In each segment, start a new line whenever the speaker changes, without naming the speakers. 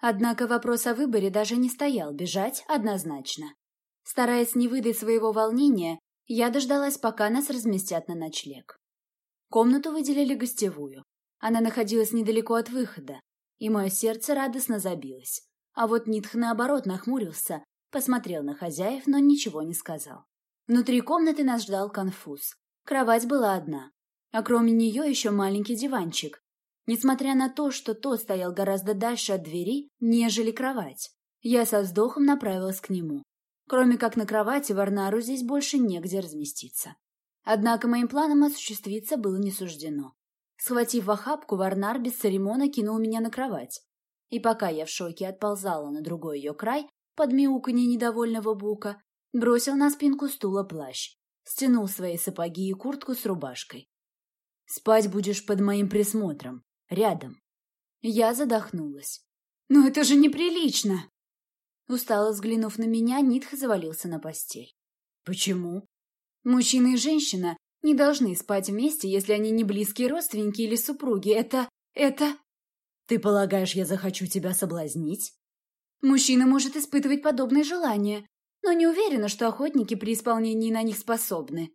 Однако вопрос о выборе даже не стоял, бежать однозначно. Стараясь не выдать своего волнения, я дождалась, пока нас разместят на ночлег. Комнату выделили гостевую. Она находилась недалеко от выхода, и мое сердце радостно забилось. А вот Нитх, наоборот, нахмурился, посмотрел на хозяев, но ничего не сказал. Внутри комнаты нас ждал конфуз. Кровать была одна, а кроме нее еще маленький диванчик. Несмотря на то, что тот стоял гораздо дальше от двери, нежели кровать, я со вздохом направилась к нему. Кроме как на кровати, Варнару здесь больше негде разместиться. Однако моим планам осуществиться было не суждено. Схватив охапку, Варнар без церемона кинул меня на кровать. И пока я в шоке отползала на другой ее край, под мяуканье недовольного бука, бросил на спинку стула плащ, стянул свои сапоги и куртку с рубашкой. «Спать будешь под моим присмотром, рядом». Я задохнулась. «Но это же неприлично!» Устало взглянув на меня, Нитх завалился на постель. «Почему?» «Мужчина и женщина не должны спать вместе, если они не близкие родственники или супруги. Это... это...» «Ты полагаешь, я захочу тебя соблазнить?» «Мужчина может испытывать подобные желания, но не уверена, что охотники при исполнении на них способны».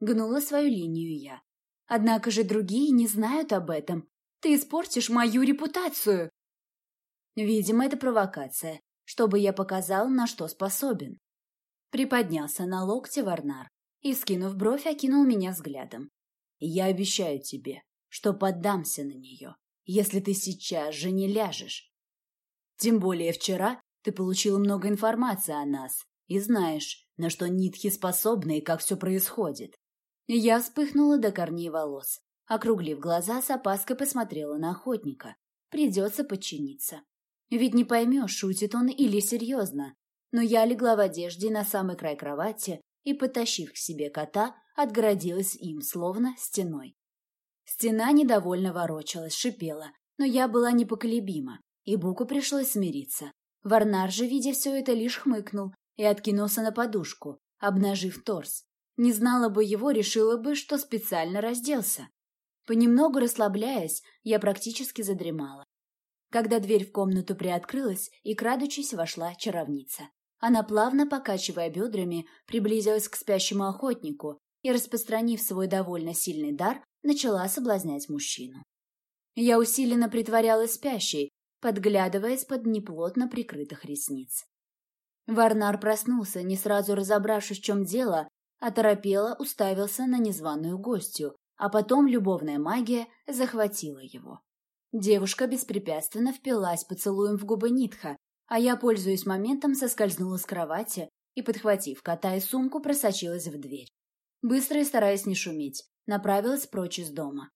Гнула свою линию я. «Однако же другие не знают об этом. Ты испортишь мою репутацию». Видимо, это провокация, чтобы я показал, на что способен. Приподнялся на локте Варнар и, скинув бровь, окинул меня взглядом. «Я обещаю тебе, что поддамся на нее, если ты сейчас же не ляжешь. Тем более вчера ты получил много информации о нас и знаешь, на что нитхи способны и как все происходит». Я вспыхнула до корней волос, округлив глаза, с опаской посмотрела на охотника. Придется подчиниться. Ведь не поймешь, шутит он или серьезно. Но я легла в одежде на самый край кровати и, потащив к себе кота, отгородилась им, словно стеной. Стена недовольно ворочалась, шипела, но я была непоколебима, и Буку пришлось смириться. Варнар же, видя все это, лишь хмыкнул и откинулся на подушку, обнажив торс. Не знала бы его, решила бы, что специально разделся. Понемногу расслабляясь, я практически задремала. Когда дверь в комнату приоткрылась, и, крадучись, вошла чаровница. Она, плавно покачивая бедрами, приблизилась к спящему охотнику и, распространив свой довольно сильный дар, начала соблазнять мужчину. Я усиленно притворялась спящей, подглядывая из-под неплотно прикрытых ресниц. Варнар проснулся, не сразу разобравшись, в чем дело, оторопело уставился на незваную гостью, а потом любовная магия захватила его. Девушка беспрепятственно впилась поцелуем в губы Нитха, а я, пользуясь моментом, соскользнула с кровати и, подхватив кота и сумку, просочилась в дверь. Быстро и стараясь не шуметь, направилась прочь из дома.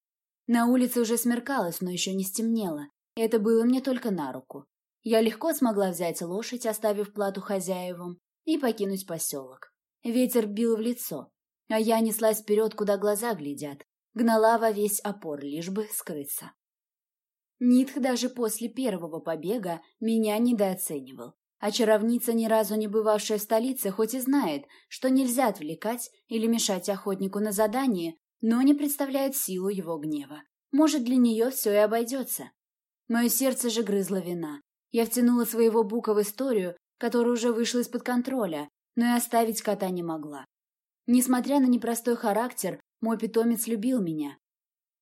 На улице уже смеркалось, но еще не стемнело, и это было мне только на руку. Я легко смогла взять лошадь, оставив плату хозяевам, и покинуть поселок. Ветер бил в лицо, а я неслась вперед, куда глаза глядят, гнала во весь опор, лишь бы скрыться. Нитх даже после первого побега меня недооценивал. А чаровница, ни разу не бывавшая в столице, хоть и знает, что нельзя отвлекать или мешать охотнику на задание, но не представляет силу его гнева. Может, для нее все и обойдется. Мое сердце же грызло вина. Я втянула своего бука в историю, которая уже вышла из-под контроля, но и оставить кота не могла. Несмотря на непростой характер, мой питомец любил меня.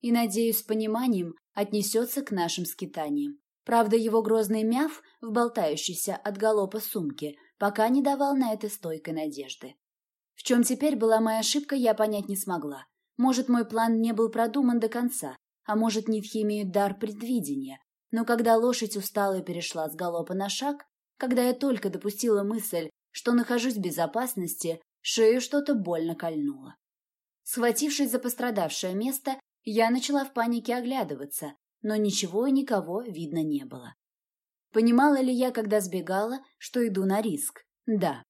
И, надеюсь, с пониманием отнесется к нашим скитаниям. Правда, его грозный мяв в болтающейся от галопа сумке пока не давал на это стойкой надежды. В чем теперь была моя ошибка, я понять не смогла. Может, мой план не был продуман до конца, а может, нитхи имеют дар предвидения. Но когда лошадь устала и перешла с галопа на шаг, когда я только допустила мысль, что нахожусь в безопасности, шею что-то больно кольнуло. Схватившись за пострадавшее место, я начала в панике оглядываться, но ничего и никого видно не было. Понимала ли я, когда сбегала, что иду на риск? Да.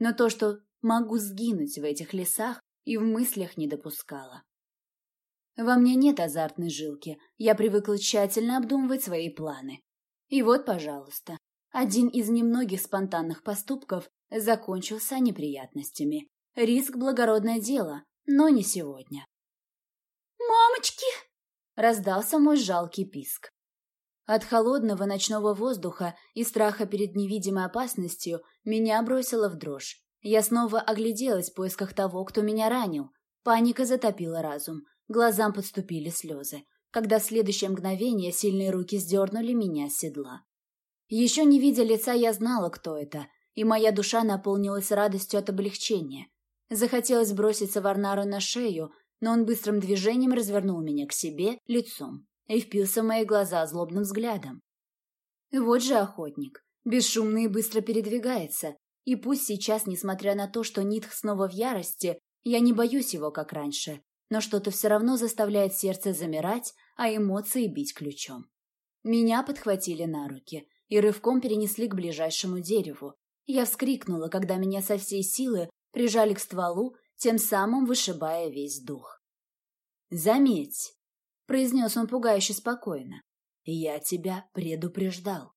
Но то, что могу сгинуть в этих лесах, и в мыслях не допускала. Во мне нет азартной жилки, я привыкла тщательно обдумывать свои планы. И вот, пожалуйста, один из немногих спонтанных поступков закончился неприятностями. Риск – благородное дело, но не сегодня.
«Мамочки!»
— раздался мой жалкий писк. От холодного ночного воздуха и страха перед невидимой опасностью меня бросило в дрожь. Я снова огляделась в поисках того, кто меня ранил. Паника затопила разум. Глазам подступили слезы, когда в следующее мгновение сильные руки сдернули меня с седла. Еще не видя лица, я знала, кто это, и моя душа наполнилась радостью от облегчения. Захотелось броситься Варнару на шею, но он быстрым движением развернул меня к себе лицом и впился в мои глаза злобным взглядом. Вот же охотник, бесшумно и быстро передвигается, и пусть сейчас, несмотря на то, что Нитх снова в ярости, я не боюсь его, как раньше, но что-то все равно заставляет сердце замирать, а эмоции бить ключом. Меня подхватили на руки и рывком перенесли к ближайшему дереву. Я вскрикнула, когда меня со всей силы прижали к стволу, тем самым вышибая весь дух. «Заметь», — произнес он пугающе спокойно, — «я тебя предупреждал».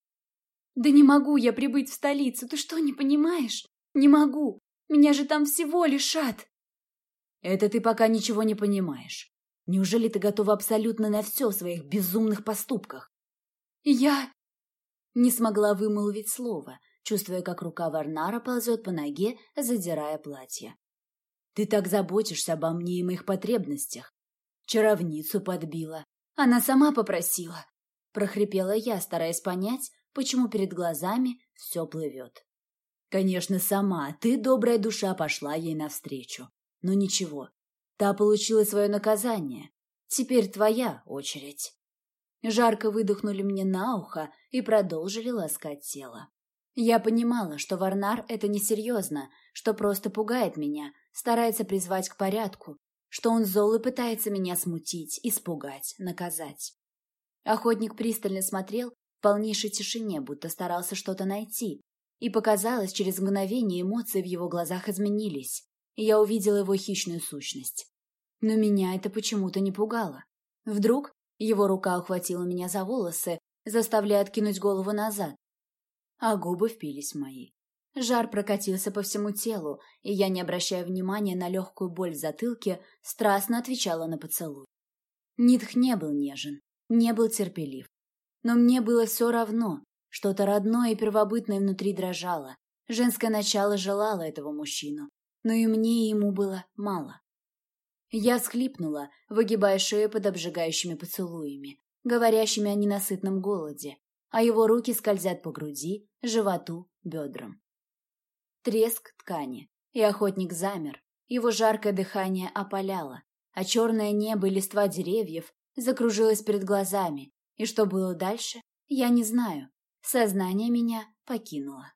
«Да не могу я прибыть в столицу, ты что, не понимаешь? Не могу, меня же там всего лишат!»
«Это ты пока ничего не понимаешь. Неужели ты готова абсолютно на все в своих безумных поступках?»
«Я...»
Не смогла вымолвить слово, чувствуя, как рука Варнара ползет по ноге, задирая платье. «Ты так заботишься обо мне и моих потребностях. Чаровницу подбила. Она сама попросила!» прохрипела я, стараясь понять, почему перед глазами все плывет. Конечно, сама, ты, добрая душа, пошла ей навстречу. Но ничего, та получила свое наказание. Теперь твоя очередь. Жарко выдохнули мне на ухо и продолжили ласкать тело. Я понимала, что Варнар это несерьезно, что просто пугает меня, старается призвать к порядку, что он зол и пытается меня смутить, испугать, наказать. Охотник пристально смотрел в полнейшей тишине, будто старался что-то найти, и показалось, через мгновение эмоции в его глазах изменились, и я увидела его хищную сущность. Но меня это почему-то не пугало. Вдруг его рука ухватила меня за волосы, заставляя откинуть голову назад, а губы впились мои. Жар прокатился по всему телу, и я, не обращая внимания на легкую боль в затылке, страстно отвечала на поцелуй. Нитх не был нежен, не был терпелив. Но мне было все равно, что-то родное и первобытное внутри дрожало. Женское начало желало этого мужчину, но и мне, и ему было мало. Я всхлипнула, выгибая шею под обжигающими поцелуями, говорящими о ненасытном голоде, а его руки скользят по груди, животу, бедрам. Треск ткани, и охотник замер, его жаркое дыхание опаляло, а черное небо и листва деревьев закружилось перед глазами, и что было дальше, я не знаю. Сознание меня покинуло.